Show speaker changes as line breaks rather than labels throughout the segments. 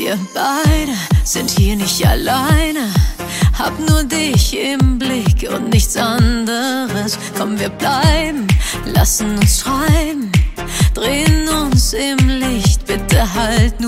Wir beide sind hier nicht alleine. Hab nur dich im Blick und nichts anderes. Komm, wir bleiben, lassen uns treiben. Drehen uns im Licht, bitte halt nur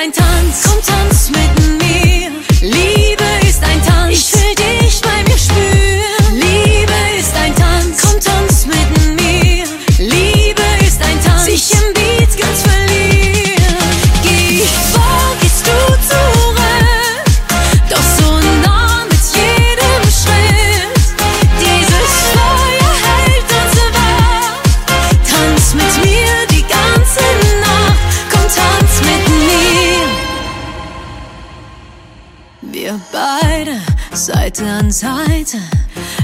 ein Tanz, komm tanz mit mir. Liebe ist ein Tanz, ich will dich bei mir spüren. Liebe ist ein Tanz, komm tanz mit mir. Liebe ist ein Tanz, sich im Beat ganz verlieren. Geh ich vor, gehst du zurück, doch so nah mit jedem Schritt. Dieses Feuer hält uns wach. Tanz mit mir Wir beide, Seite an Seite.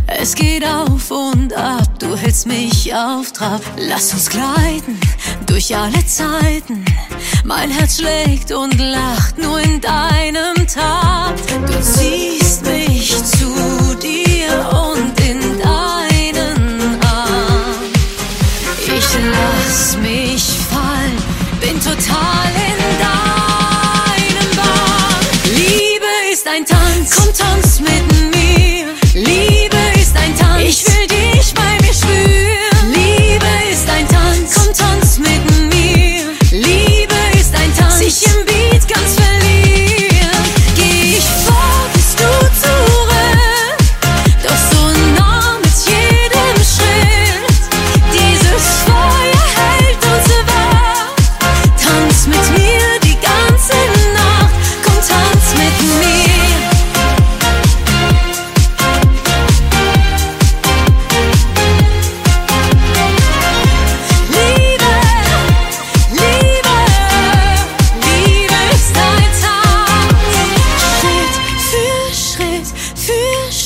Es geht auf und ab, du hältst mich auf Trab. Lass uns gleiten durch alle Zeiten. Mein Herz schlägt und lacht nur in deinem ein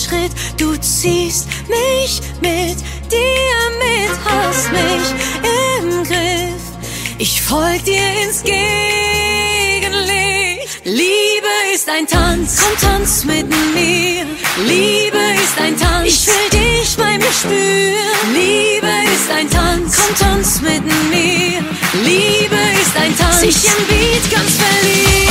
für du ziehst mich mit dir mit, hast mich im Griff. Ich folg dir ins Gegenlicht. Liebe ist ein Tanz, komm tanz mit mir. Liebe ist ein Tanz, ich will dich bei mir spüren. Liebe ist ein Tanz, komm tanz mit mir. Liebe ist ein Tanz, sich im Beat ganz verlieren.